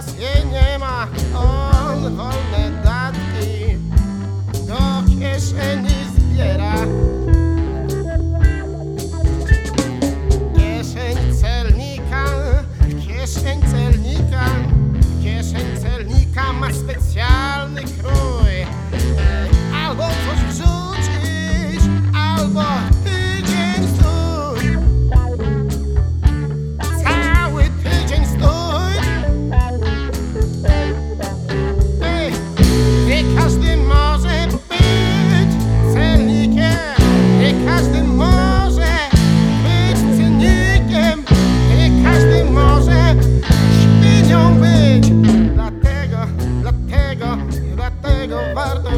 teraz jej nie ma. On wolne datki do kieszeni zbiera. levar da